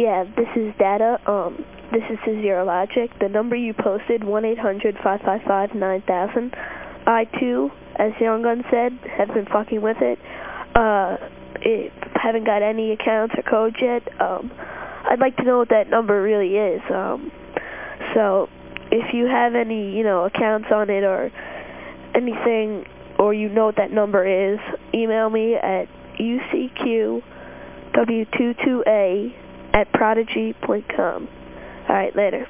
Yeah, this is data. Um, this is to Zero Logic. The number you posted, 1-800-555-9000. I, too, as Young Gun said, have been fucking with it. Uh, it, haven't got any accounts or codes yet. Um, I'd like to know what that number really is. Um, so if you have any, you know, accounts on it or anything, or you know what that number is, email me at ucqw22a at prodigy.com. All right, later.